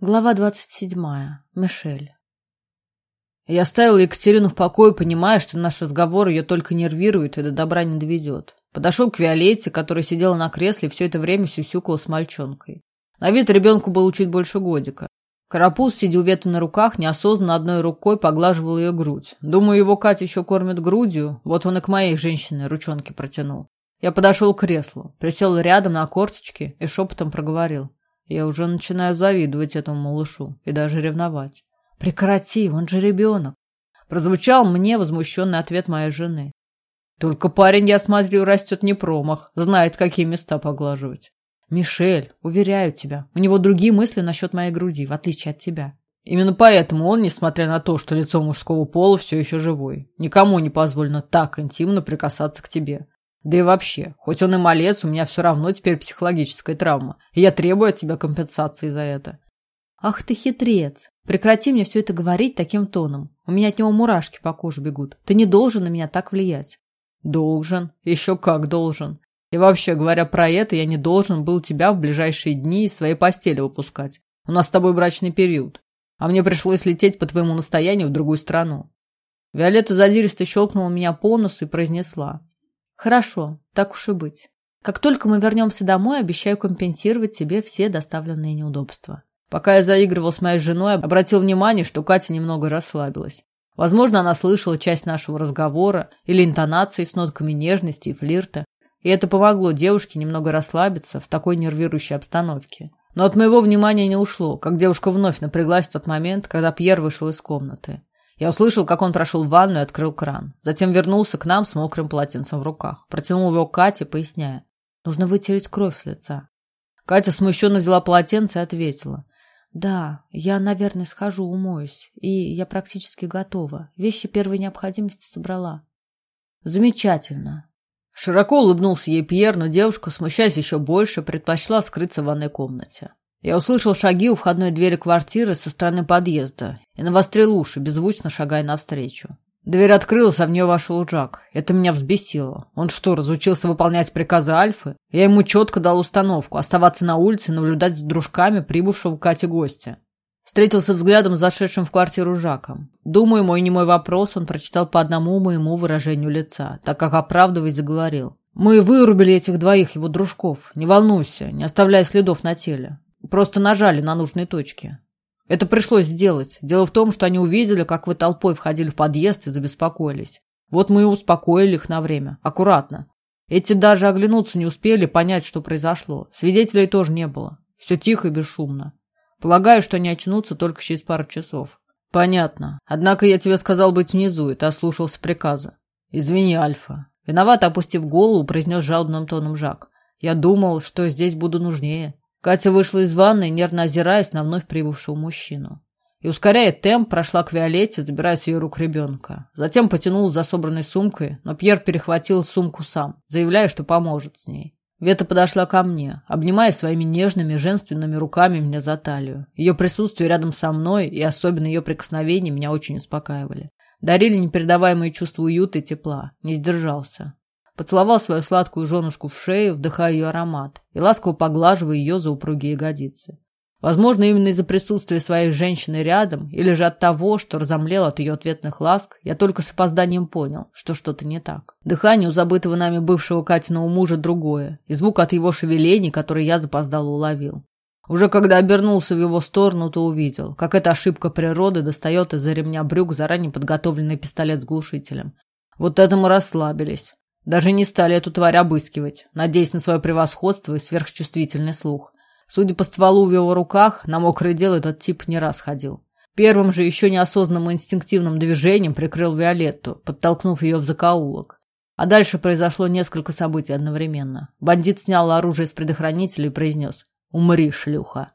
Глава двадцать седьмая. Мишель. Я оставил Екатерину в покое, понимая, что наш разговор ее только нервирует и до добра не доведет. Подошел к Виолетте, которая сидела на кресле и все это время сюсюкала с мальчонкой. На вид ребенку было чуть больше годика. Карапуз, сидя у Веты на руках, неосознанно одной рукой поглаживал ее грудь. Думаю, его Катя еще кормит грудью, вот он и к моей женщине ручонки протянул. Я подошел к креслу, присел рядом на корточки и шепотом проговорил. Я уже начинаю завидовать этому малышу и даже ревновать. «Прекрати, он же ребенок!» Прозвучал мне возмущенный ответ моей жены. «Только парень, я смотрю, растет не промах, знает, какие места поглаживать». «Мишель, уверяю тебя, у него другие мысли насчет моей груди, в отличие от тебя». Именно поэтому он, несмотря на то, что лицо мужского пола все еще живой, никому не позволено так интимно прикасаться к тебе. Да и вообще, хоть он и малец, у меня все равно теперь психологическая травма, и я требую от тебя компенсации за это. Ах ты хитрец! Прекрати мне все это говорить таким тоном. У меня от него мурашки по коже бегут. Ты не должен на меня так влиять. Должен. Еще как должен. И вообще, говоря про это, я не должен был тебя в ближайшие дни из своей постели выпускать. У нас с тобой брачный период. А мне пришлось лететь по твоему настоянию в другую страну. Виолетта задиристо щелкнула меня по носу и произнесла. Хорошо, так уж и быть. Как только мы вернемся домой, обещаю компенсировать тебе все доставленные неудобства. Пока я заигрывал с моей женой, обратил внимание, что Катя немного расслабилась. Возможно, она слышала часть нашего разговора или интонации с нотками нежности и флирта, и это помогло девушке немного расслабиться в такой нервирующей обстановке. Но от моего внимания не ушло, как девушка вновь напряглась в тот момент, когда Пьер вышел из комнаты. Я услышал, как он прошел в ванную и открыл кран. Затем вернулся к нам с мокрым полотенцем в руках. Протянул его Кате, поясняя. Нужно вытереть кровь с лица. Катя смущенно взяла полотенце и ответила. «Да, я, наверное, схожу, умоюсь. И я практически готова. Вещи первой необходимости собрала». «Замечательно». Широко улыбнулся ей Пьер, но девушка, смущаясь еще больше, предпочла скрыться в ванной комнате. Я услышал шаги у входной двери квартиры со стороны подъезда и навострил уши, беззвучно шагая навстречу. Дверь открылась, а в нее вошел Джак. Это меня взбесило. Он что, разучился выполнять приказы Альфы? Я ему четко дал установку оставаться на улице наблюдать за дружками прибывшего к Кате гостя. Встретился взглядом с зашедшим в квартиру Жаком. Думаю, мой немой вопрос он прочитал по одному моему выражению лица, так как оправдываясь заговорил. Мы вырубили этих двоих его дружков. Не волнуйся, не оставляя следов на теле. Просто нажали на нужные точки. Это пришлось сделать. Дело в том, что они увидели, как вы толпой входили в подъезд и забеспокоились. Вот мы и успокоили их на время. Аккуратно. Эти даже оглянуться не успели, понять, что произошло. Свидетелей тоже не было. Все тихо и бесшумно. Полагаю, что они очнутся только через пару часов. Понятно. Однако я тебе сказал быть внизу, и ты ослушался приказа. Извини, Альфа. Виновато опустив голову, произнес жалобным тоном Жак. Я думал, что здесь буду нужнее. Катя вышла из ванной, нервно озираясь на вновь прибывшего мужчину. И, ускоряя темп, прошла к Виолетте, забирая с ее рук ребенка. Затем потянула за собранной сумкой, но Пьер перехватил сумку сам, заявляя, что поможет с ней. Вета подошла ко мне, обнимая своими нежными женственными руками меня за талию. Ее присутствие рядом со мной и особенно ее прикосновения меня очень успокаивали. Дарили непередаваемые чувства уюта и тепла. Не сдержался. Поцеловал свою сладкую женушку в шею, вдыхая ее аромат, и ласково поглаживая ее за упругие ягодицы. Возможно, именно из-за присутствия своей женщины рядом, или же от того, что разомлел от ее ответных ласк, я только с опозданием понял, что что-то не так. Дыхание у забытого нами бывшего Катиного мужа другое, и звук от его шевелений, который я запоздало уловил. Уже когда обернулся в его сторону, то увидел, как эта ошибка природы достает из-за ремня брюк заранее подготовленный пистолет с глушителем. Вот это мы расслабились. Даже не стали эту тварь обыскивать, надеясь на свое превосходство и сверхчувствительный слух. Судя по стволу в его руках, на мокрое дело этот тип не раз ходил. Первым же еще неосознанным инстинктивным движением прикрыл Виолетту, подтолкнув ее в закоулок. А дальше произошло несколько событий одновременно. Бандит снял оружие с предохранителя и произнес «Умри, шлюха».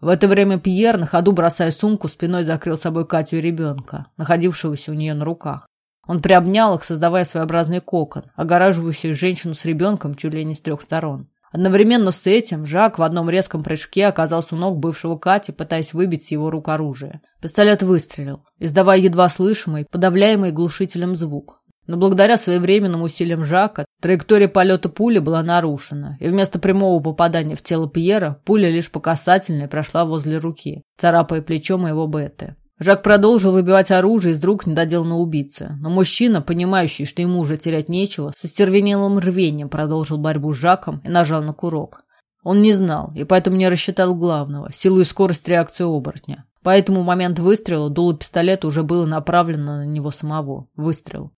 В это время Пьер, на ходу бросая сумку, спиной закрыл собой Катю и ребенка, находившегося у нее на руках. Он приобнял их, создавая своеобразный кокон, огораживающий женщину с ребенком чуть ли не с трех сторон. Одновременно с этим Жак в одном резком прыжке оказался у ног бывшего Кати, пытаясь выбить с его рук оружие. Пистолет выстрелил, издавая едва слышимый, подавляемый глушителем звук. Но благодаря своевременным усилиям Жака траектория полета пули была нарушена, и вместо прямого попадания в тело Пьера пуля лишь по касательной прошла возле руки, царапая плечо моего Беты. Жак продолжил выбивать оружие из рук недоделанного убийцы, но мужчина, понимающий, что ему уже терять нечего, со стервенелым рвением продолжил борьбу с Жаком и нажал на курок. Он не знал, и поэтому не рассчитал главного – силу и скорость реакции оборотня. Поэтому в момент выстрела дуло пистолета уже было направлено на него самого. Выстрел.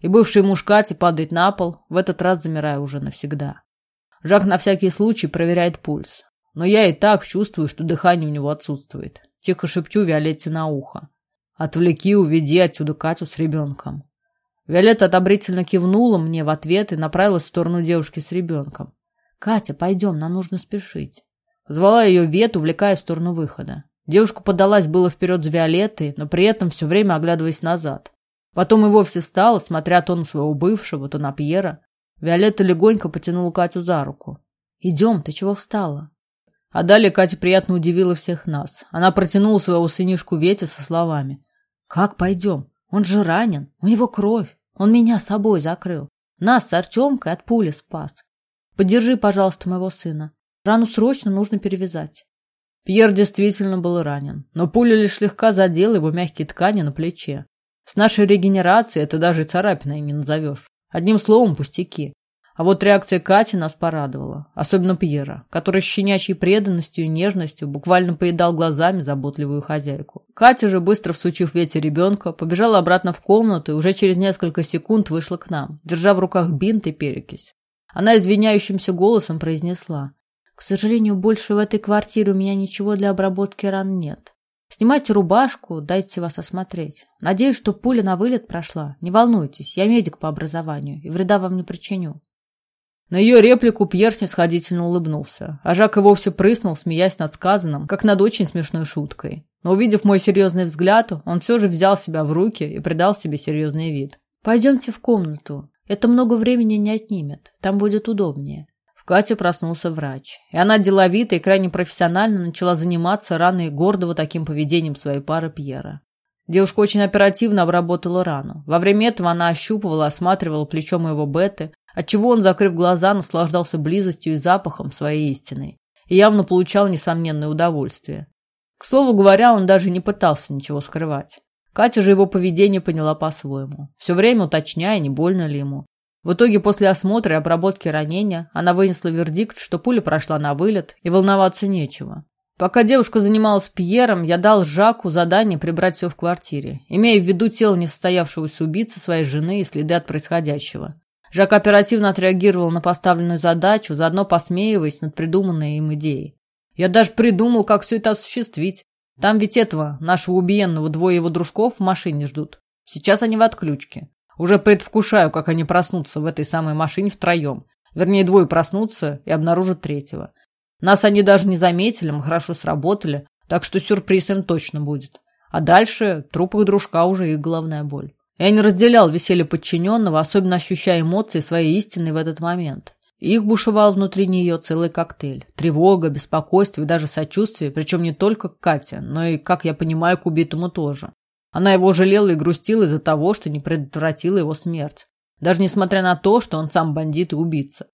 И бывший мушкати падает на пол, в этот раз замирая уже навсегда. Жак на всякий случай проверяет пульс. Но я и так чувствую, что дыхание у него отсутствует. Тихо шепчу Виолетте на ухо. «Отвлеки, уведи отсюда Катю с ребенком». Виолетта одобрительно кивнула мне в ответ и направилась в сторону девушки с ребенком. «Катя, пойдем, нам нужно спешить». Звала ее Вет, увлекая в сторону выхода. Девушка подалась было вперед с Виолеттой, но при этом все время оглядываясь назад. Потом и вовсе встала, смотря то на своего бывшего, то на Пьера. Виолетта легонько потянула Катю за руку. «Идем, ты чего встала?» А далее Катя приятно удивила всех нас. Она протянула своего сынишку Вете со словами. «Как пойдем? Он же ранен, у него кровь. Он меня собой закрыл. Нас с Артемкой от пули спас. Подержи, пожалуйста, моего сына. Рану срочно нужно перевязать. Пьер действительно был ранен, но пуля лишь слегка задела его мягкие ткани на плече. С нашей регенерацией это даже царапиной не назовешь. Одним словом, пустяки. А вот реакция Кати нас порадовала, особенно Пьера, который с щенячьей преданностью и нежностью буквально поедал глазами заботливую хозяйку. Катя же, быстро всучив ветер ребенка, побежала обратно в комнату и уже через несколько секунд вышла к нам, держа в руках бинт и перекись. Она извиняющимся голосом произнесла. «К сожалению, больше в этой квартире у меня ничего для обработки ран нет. Снимайте рубашку, дайте вас осмотреть. Надеюсь, что пуля на вылет прошла. Не волнуйтесь, я медик по образованию и вреда вам не причиню». На ее реплику Пьер снисходительно улыбнулся, а Жак и вовсе прыснул, смеясь над сказанным, как над очень смешной шуткой. Но увидев мой серьезный взгляд, он все же взял себя в руки и придал себе серьезный вид. «Пойдемте в комнату. Это много времени не отнимет. Там будет удобнее. В Кате проснулся врач, и она деловито и крайне профессионально начала заниматься раной гордого таким поведением своей пары Пьера. Девушка очень оперативно обработала рану. Во время этого она ощупывала, осматривала плечо моего Беты, отчего он, закрыв глаза, наслаждался близостью и запахом своей истины и явно получал несомненное удовольствие. К слову говоря, он даже не пытался ничего скрывать. Катя же его поведение поняла по-своему, все время уточняя, не больно ли ему. В итоге после осмотра и обработки ранения она вынесла вердикт, что пуля прошла на вылет и волноваться нечего. Пока девушка занималась Пьером, я дал Жаку задание прибрать все в квартире, имея в виду тело несостоявшегося убийцы своей жены и следы от происходящего. Жак оперативно отреагировал на поставленную задачу, заодно посмеиваясь над придуманной им идеей. Я даже придумал, как все это осуществить. Там ведь этого, нашего убиенного, двое его дружков в машине ждут. Сейчас они в отключке. Уже предвкушаю, как они проснутся в этой самой машине втроем. Вернее, двое проснутся и обнаружат третьего. Нас они даже не заметили, мы хорошо сработали, так что сюрприз им точно будет. А дальше труп их дружка уже их головная боль. Я не разделял веселье подчиненного, особенно ощущая эмоции своей истины в этот момент. Их бушевал внутри нее целый коктейль. Тревога, беспокойство и даже сочувствие, причем не только к Кате, но и, как я понимаю, к убитому тоже. Она его жалела и грустила из-за того, что не предотвратила его смерть. Даже несмотря на то, что он сам бандит и убийца.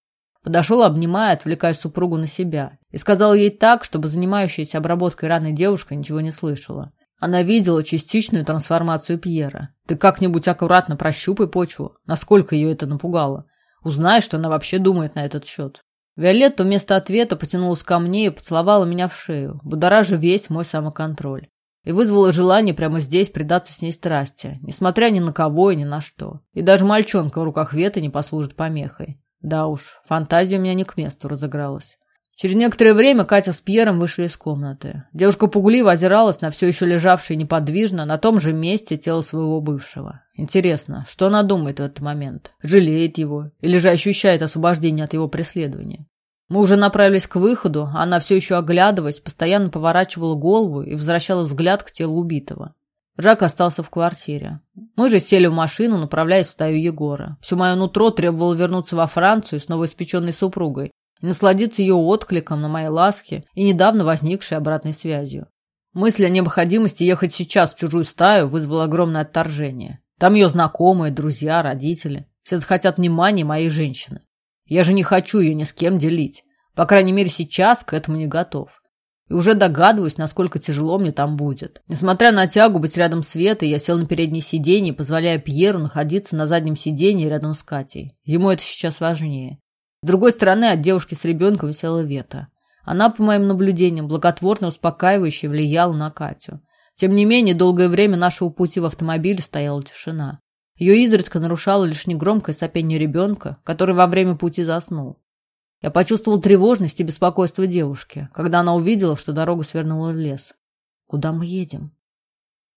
Подошел, обнимая, отвлекая супругу на себя. И сказал ей так, чтобы занимающаяся обработкой раны девушка ничего не слышала. Она видела частичную трансформацию Пьера. Ты как-нибудь аккуратно прощупай почву, насколько ее это напугало. Узнай, что она вообще думает на этот счет. Виолетта вместо ответа потянулась ко мне и поцеловала меня в шею, будоража весь мой самоконтроль. И вызвала желание прямо здесь предаться с ней страсти, несмотря ни на кого и ни на что. И даже мальчонка в руках Веты не послужит помехой. Да уж, фантазия у меня не к месту разыгралась. Через некоторое время Катя с Пьером вышли из комнаты. Девушка пугливо озиралась на все еще лежавшее неподвижно на том же месте тело своего бывшего. Интересно, что она думает в этот момент? Жалеет его? Или же ощущает освобождение от его преследования? Мы уже направились к выходу, а она все еще оглядываясь, постоянно поворачивала голову и возвращала взгляд к телу убитого. Жак остался в квартире. Мы же сели в машину, направляясь в стаю Егора. Все мое нутро требовало вернуться во Францию с новоиспеченной супругой, насладиться ее откликом на мои ласки и недавно возникшей обратной связью. Мысль о необходимости ехать сейчас в чужую стаю вызвала огромное отторжение. Там ее знакомые, друзья, родители. Все захотят внимания моей женщины. Я же не хочу ее ни с кем делить. По крайней мере, сейчас к этому не готов. И уже догадываюсь, насколько тяжело мне там будет. Несмотря на тягу быть рядом с Ветой, я сел на переднее сиденье, позволяя Пьеру находиться на заднем сиденье рядом с Катей. Ему это сейчас важнее. С другой стороны, от девушки с ребенком висела Вета. Она, по моим наблюдениям, благотворно успокаивающе влияла на Катю. Тем не менее, долгое время нашего пути в автомобиле стояла тишина. Ее изредка нарушало лишь негромкое сопение ребенка, который во время пути заснул. Я почувствовал тревожность и беспокойство девушки, когда она увидела, что дорога свернула в лес. «Куда мы едем?»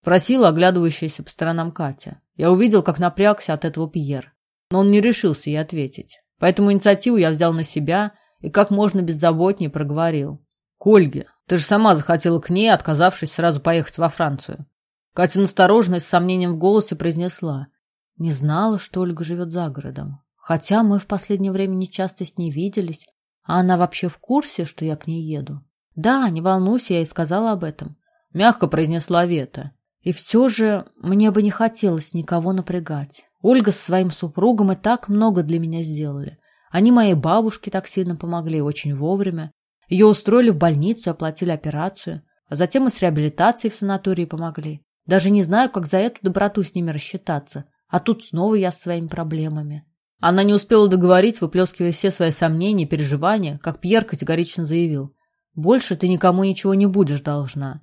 Просила оглядывающаяся по сторонам Катя. Я увидел, как напрягся от этого Пьер, но он не решился ей ответить. Поэтому инициативу я взял на себя и как можно беззаботнее проговорил. «К. Ты же сама захотела к ней, отказавшись сразу поехать во Францию». Катя настороженно с сомнением в голосе произнесла. «Не знала, что Ольга живет за городом. Хотя мы в последнее время не часто с ней виделись, а она вообще в курсе, что я к ней еду. Да, не волнуйся, я и сказала об этом. Мягко произнесла Вета. И все же мне бы не хотелось никого напрягать. Ольга со своим супругом и так много для меня сделали. Они моей бабушке так сильно помогли, очень вовремя. Ее устроили в больницу оплатили операцию. А затем и с реабилитацией в санатории помогли. Даже не знаю, как за эту доброту с ними рассчитаться. А тут снова я с своими проблемами. Она не успела договорить, выплескивая все свои сомнения и переживания, как Пьер категорично заявил. «Больше ты никому ничего не будешь должна.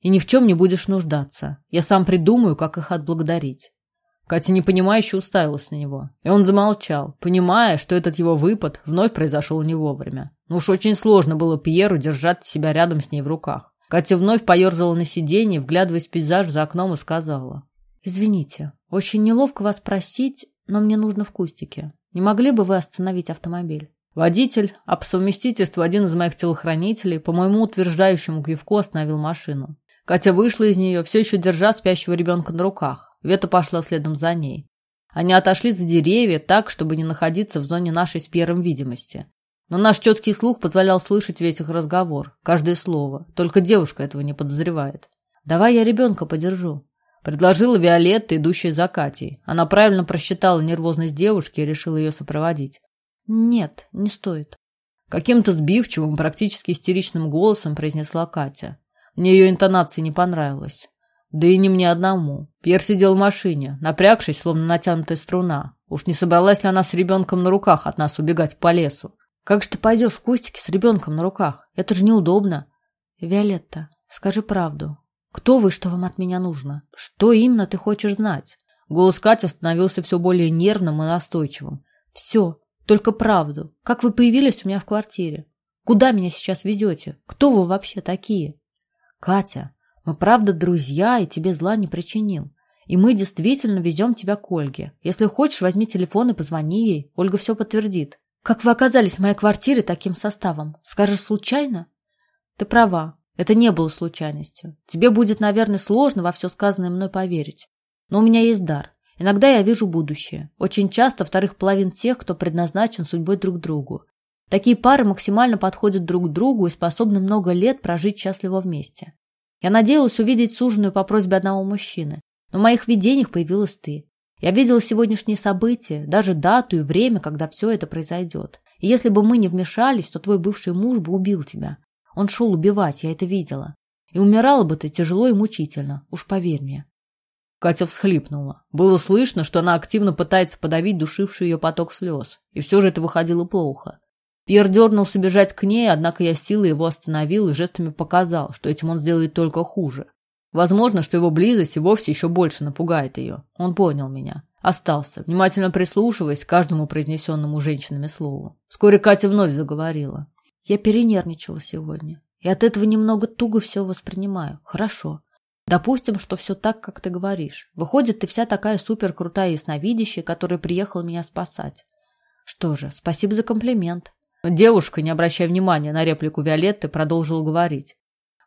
И ни в чем не будешь нуждаться. Я сам придумаю, как их отблагодарить». Катя непонимающе уставилась на него, и он замолчал, понимая, что этот его выпад вновь произошел не вовремя. Но уж очень сложно было Пьеру держать себя рядом с ней в руках. Катя вновь поерзала на сиденье, вглядываясь в пейзаж за окном и сказала. «Извините, очень неловко вас просить, но мне нужно в кустике. Не могли бы вы остановить автомобиль? Водитель, а по совместительству один из моих телохранителей, по моему утверждающему кивку остановил машину. Катя вышла из нее, все еще держа спящего ребенка на руках. Вета пошла следом за ней. Они отошли за деревья так, чтобы не находиться в зоне нашей с первым видимости. Но наш четкий слух позволял слышать весь их разговор, каждое слово. Только девушка этого не подозревает. «Давай я ребенка подержу», Предложила Виолетта, идущая за Катей. Она правильно просчитала нервозность девушки и решила ее сопроводить. «Нет, не стоит». Каким-то сбивчивым, практически истеричным голосом произнесла Катя. Мне ее интонация не понравилась. Да и не мне одному. Пьер сидел в машине, напрягшись, словно натянутая струна. Уж не собралась ли она с ребенком на руках от нас убегать по лесу? Как же ты пойдешь в кустики с ребенком на руках? Это же неудобно. Виолетта, скажи правду. Кто вы, что вам от меня нужно? Что именно ты хочешь знать? Голос Кати становился все более нервным и настойчивым. Все, только правду. Как вы появились у меня в квартире? Куда меня сейчас везете? Кто вы вообще такие? Катя, мы правда друзья и тебе зла не причиним. И мы действительно везем тебя к Ольге. Если хочешь, возьми телефон и позвони ей. Ольга все подтвердит. Как вы оказались в моей квартире таким составом? Скажешь, случайно? Ты права. Это не было случайностью. Тебе будет, наверное, сложно во все сказанное мной поверить. Но у меня есть дар. Иногда я вижу будущее. Очень часто вторых половин тех, кто предназначен судьбой друг другу. Такие пары максимально подходят друг к другу и способны много лет прожить счастливо вместе. Я надеялась увидеть суженую по просьбе одного мужчины, но в моих видениях появилась ты. Я видела сегодняшние события, даже дату и время, когда все это произойдет. И если бы мы не вмешались, то твой бывший муж бы убил тебя. Он шел убивать, я это видела. И умирала бы ты тяжело и мучительно, уж поверь мне. Катя всхлипнула. Было слышно, что она активно пытается подавить душивший ее поток слез. И все же это выходило плохо. Пьер дернулся бежать к ней, однако я силой его остановил и жестами показал, что этим он сделает только хуже. Возможно, что его близость и вовсе еще больше напугает ее. Он понял меня. Остался, внимательно прислушиваясь к каждому произнесенному женщинами слову. Вскоре Катя вновь заговорила. Я перенервничала сегодня. И от этого немного туго все воспринимаю. Хорошо. Допустим, что все так, как ты говоришь. Выходит, ты вся такая супер крутая ясновидящая, которая приехала меня спасать. Что же, спасибо за комплимент. Девушка, не обращая внимания на реплику Виолетты, продолжила говорить.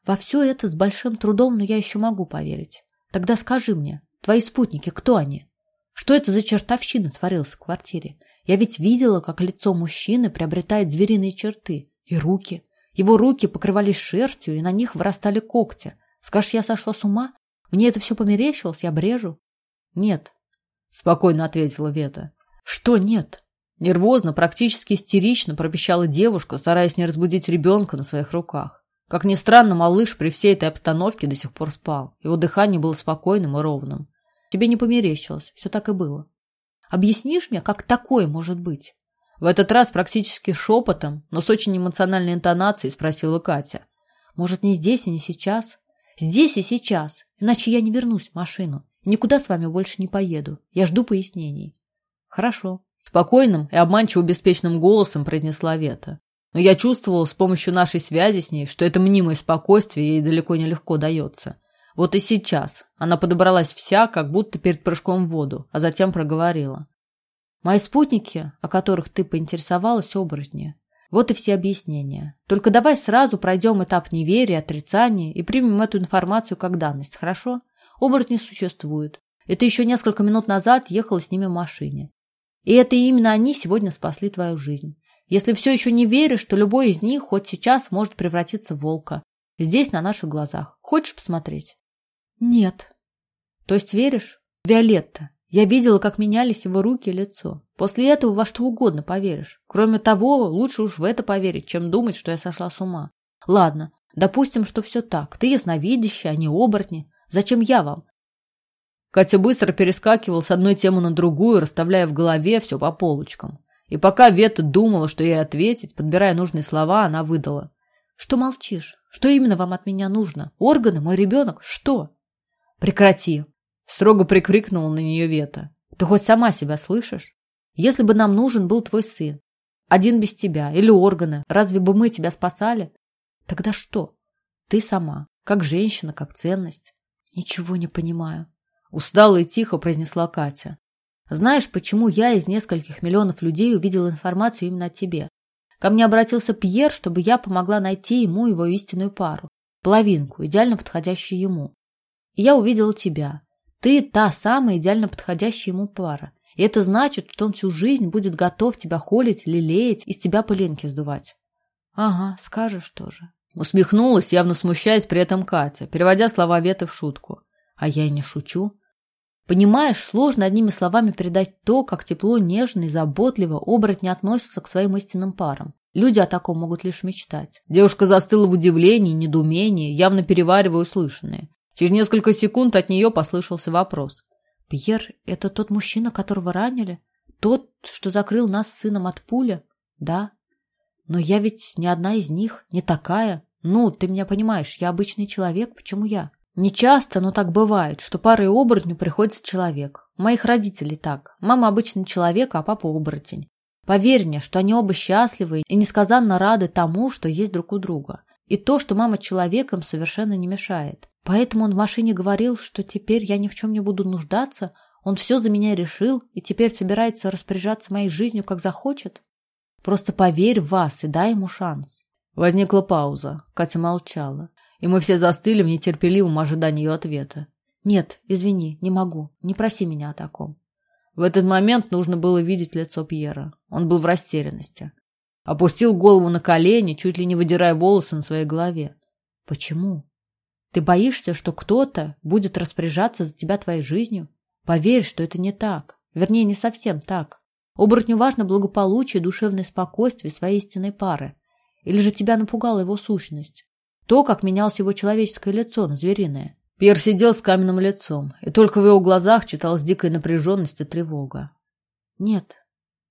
Во все это с большим трудом, но я еще могу поверить. Тогда скажи мне, твои спутники, кто они? Что это за чертовщина творилась в квартире? Я ведь видела, как лицо мужчины приобретает звериные черты. И руки. Его руки покрывались шерстью, и на них вырастали когти. Скажешь, я сошла с ума? Мне это все померещилось, я брежу? Нет, спокойно ответила Вета. Что нет? Нервозно, практически истерично пропищала девушка, стараясь не разбудить ребенка на своих руках. Как ни странно, малыш при всей этой обстановке до сих пор спал. Его дыхание было спокойным и ровным. Тебе не померещилось, все так и было. Объяснишь мне, как такое может быть? В этот раз практически шепотом, но с очень эмоциональной интонацией спросила Катя. Может, не здесь и не сейчас? Здесь и сейчас, иначе я не вернусь в машину. Никуда с вами больше не поеду. Я жду пояснений. Хорошо. Спокойным и обманчиво беспечным голосом произнесла Вета. Но я чувствовала с помощью нашей связи с ней, что это мнимое спокойствие ей далеко не легко дается. Вот и сейчас она подобралась вся, как будто перед прыжком в воду, а затем проговорила. Мои спутники, о которых ты поинтересовалась, оборотни. Вот и все объяснения. Только давай сразу пройдем этап неверия, отрицания и примем эту информацию как данность, хорошо? Оборотни существуют. И ты еще несколько минут назад ехала с ними в машине. И это именно они сегодня спасли твою жизнь. Если все еще не веришь, то любой из них хоть сейчас может превратиться в волка. Здесь, на наших глазах. Хочешь посмотреть? Нет. То есть веришь? Виолетта, я видела, как менялись его руки и лицо. После этого во что угодно поверишь. Кроме того, лучше уж в это поверить, чем думать, что я сошла с ума. Ладно, допустим, что все так. Ты ясновидящая, а не оборотни. Зачем я вам? Катя быстро перескакивала с одной темы на другую, расставляя в голове все по полочкам. И пока Вета думала, что ей ответить, подбирая нужные слова, она выдала. «Что молчишь? Что именно вам от меня нужно? Органы? Мой ребенок? Что?» «Прекрати!» Строго прикрикнула на нее Вета. Ты хоть сама себя слышишь? Если бы нам нужен был твой сын, один без тебя или органы, разве бы мы тебя спасали? Тогда что? Ты сама, как женщина, как ценность. Ничего не понимаю. Устала и тихо произнесла Катя. Знаешь, почему я из нескольких миллионов людей увидела информацию именно о тебе? Ко мне обратился Пьер, чтобы я помогла найти ему его истинную пару. Половинку, идеально подходящую ему. И я увидела тебя. Ты та самая идеально подходящая ему пара. И это значит, что он всю жизнь будет готов тебя холить, лелеять, из тебя пылинки сдувать. Ага, скажешь тоже. Усмехнулась, явно смущаясь при этом Катя, переводя слова Веты в шутку. А я и не шучу. Понимаешь, сложно одними словами передать то, как тепло, нежно и заботливо оборотни относятся к своим истинным парам. Люди о таком могут лишь мечтать. Девушка застыла в удивлении, недоумении, явно переваривая услышанное. Через несколько секунд от нее послышался вопрос. «Пьер, это тот мужчина, которого ранили? Тот, что закрыл нас с сыном от пули?» «Да. Но я ведь не одна из них, не такая. Ну, ты меня понимаешь, я обычный человек, почему я?» «Не часто, но так бывает, что парой оборотню приходится человек. У моих родителей так. Мама обычный человек, а папа оборотень. Поверь мне, что они оба счастливы и несказанно рады тому, что есть друг у друга. И то, что мама человеком, совершенно не мешает. Поэтому он в машине говорил, что теперь я ни в чем не буду нуждаться, он все за меня решил и теперь собирается распоряжаться моей жизнью, как захочет. Просто поверь в вас и дай ему шанс. Возникла пауза. Катя молчала. И мы все застыли в нетерпеливом ожидании ее ответа. Нет, извини, не могу. Не проси меня о таком. В этот момент нужно было видеть лицо Пьера. Он был в растерянности. Опустил голову на колени, чуть ли не выдирая волосы на своей голове. Почему? Ты боишься, что кто-то будет распоряжаться за тебя твоей жизнью? Поверь, что это не так. Вернее, не совсем так. Оборотню важно благополучие душевное спокойствие своей истинной пары. Или же тебя напугала его сущность? То, как менялось его человеческое лицо на звериное. Пьер сидел с каменным лицом, и только в его глазах читалась дикая напряженность и тревога. Нет.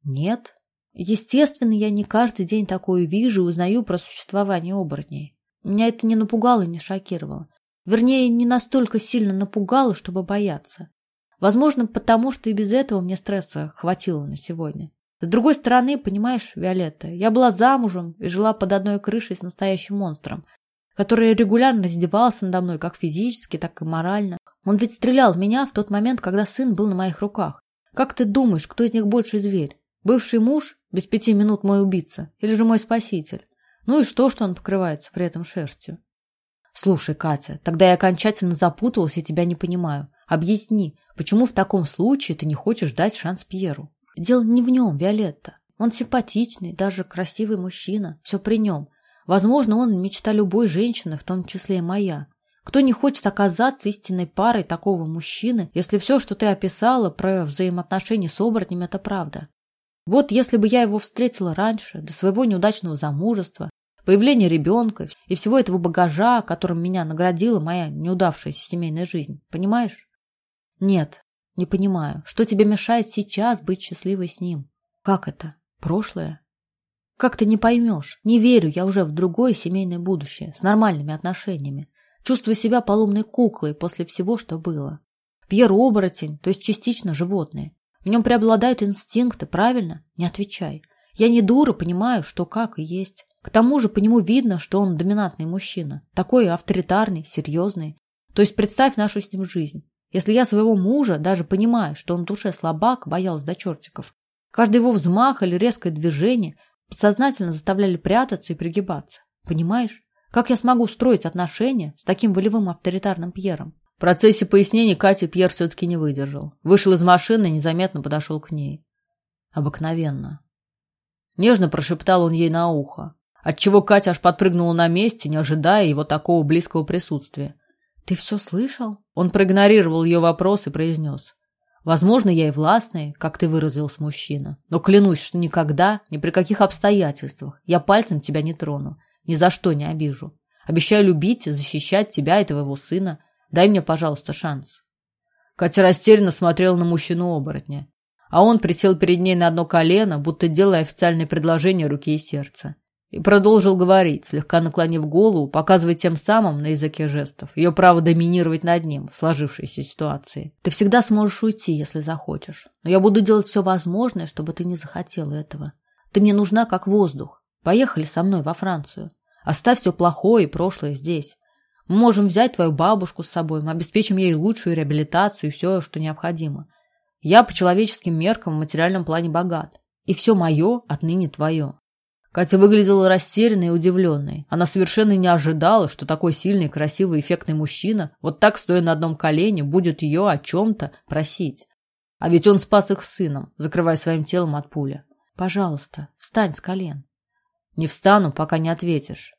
Нет. Естественно, я не каждый день такое вижу и узнаю про существование оборотней. Меня это не напугало и не шокировало. Вернее, не настолько сильно напугало, чтобы бояться. Возможно, потому что и без этого мне стресса хватило на сегодня. С другой стороны, понимаешь, Виолетта, я была замужем и жила под одной крышей с настоящим монстром, который регулярно издевался надо мной как физически, так и морально. Он ведь стрелял в меня в тот момент, когда сын был на моих руках. Как ты думаешь, кто из них больше зверь? Бывший муж, без пяти минут мой убийца, или же мой спаситель? Ну и что, что он покрывается при этом шерстью? Слушай, Катя, тогда я окончательно запуталась и тебя не понимаю. Объясни, почему в таком случае ты не хочешь дать шанс Пьеру? Дело не в нем, Виолетта. Он симпатичный, даже красивый мужчина. Все при нем. Возможно, он мечта любой женщины, в том числе и моя. Кто не хочет оказаться истинной парой такого мужчины, если все, что ты описала про взаимоотношения с оборотнем, это правда? Вот если бы я его встретила раньше, до своего неудачного замужества, появления ребенка и всего этого багажа, которым меня наградила моя неудавшаяся семейная жизнь, понимаешь? Нет, не понимаю, что тебе мешает сейчас быть счастливой с ним? Как это? Прошлое? Как ты не поймешь? Не верю я уже в другое семейное будущее, с нормальными отношениями. Чувствую себя поломной куклой после всего, что было. Пьер оборотень, то есть частично животное. В нем преобладают инстинкты, правильно? Не отвечай. Я не дура, понимаю, что как и есть. К тому же по нему видно, что он доминантный мужчина. Такой авторитарный, серьезный. То есть представь нашу с ним жизнь. Если я своего мужа, даже понимая, что он в душе слабак, боялся до чертиков, каждый его взмах или резкое движение подсознательно заставляли прятаться и пригибаться. Понимаешь? Как я смогу строить отношения с таким волевым авторитарным Пьером? В процессе пояснений Кати Пьер все-таки не выдержал. Вышел из машины и незаметно подошел к ней. Обыкновенно. Нежно прошептал он ей на ухо, отчего Катя аж подпрыгнула на месте, не ожидая его такого близкого присутствия. «Ты все слышал?» Он проигнорировал ее вопрос и произнес. «Возможно, я и властный, как ты выразился, мужчина, но клянусь, что никогда, ни при каких обстоятельствах я пальцем тебя не трону ни за что не обижу. Обещаю любить и защищать тебя и твоего сына. Дай мне, пожалуйста, шанс. Катя растерянно смотрела на мужчину-оборотня, а он присел перед ней на одно колено, будто делая официальное предложение руки и сердца. И продолжил говорить, слегка наклонив голову, показывая тем самым на языке жестов ее право доминировать над ним в сложившейся ситуации. «Ты всегда сможешь уйти, если захочешь. Но я буду делать все возможное, чтобы ты не захотела этого. Ты мне нужна как воздух. Поехали со мной во Францию. Оставь все плохое и прошлое здесь. Мы можем взять твою бабушку с собой, мы обеспечим ей лучшую реабилитацию и все, что необходимо. Я по человеческим меркам в материальном плане богат. И все мое отныне твое. Катя выглядела растерянной и удивленной. Она совершенно не ожидала, что такой сильный, красивый, эффектный мужчина, вот так, стоя на одном колене, будет ее о чем-то просить. А ведь он спас их сыном, закрывая своим телом от пули. Пожалуйста, встань с колен. Не встану, пока не ответишь.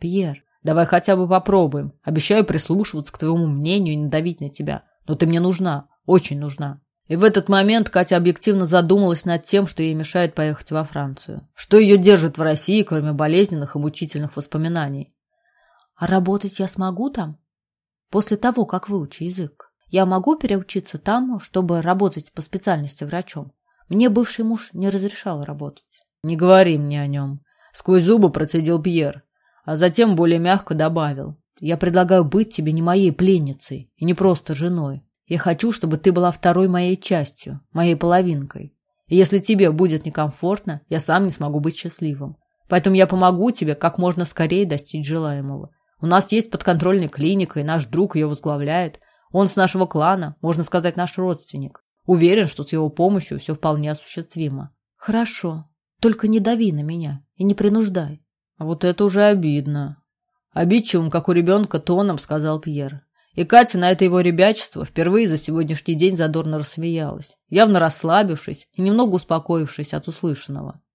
Пьер, давай хотя бы попробуем. Обещаю прислушиваться к твоему мнению и не давить на тебя. Но ты мне нужна, очень нужна. И в этот момент Катя объективно задумалась над тем, что ей мешает поехать во Францию. Что ее держит в России, кроме болезненных и мучительных воспоминаний? А работать я смогу там? После того, как выучу язык. Я могу переучиться там, чтобы работать по специальности врачом? Мне бывший муж не разрешал работать. Не говори мне о нем. Сквозь зубы процедил Пьер, а затем более мягко добавил. «Я предлагаю быть тебе не моей пленницей и не просто женой. Я хочу, чтобы ты была второй моей частью, моей половинкой. И если тебе будет некомфортно, я сам не смогу быть счастливым. Поэтому я помогу тебе как можно скорее достичь желаемого. У нас есть подконтрольная клиника, и наш друг ее возглавляет. Он с нашего клана, можно сказать, наш родственник. Уверен, что с его помощью все вполне осуществимо. Хорошо, только не дави на меня и не принуждай. А вот это уже обидно. Обидчивым, как у ребенка, тоном сказал Пьер. И Катя на это его ребячество впервые за сегодняшний день задорно рассмеялась, явно расслабившись и немного успокоившись от услышанного.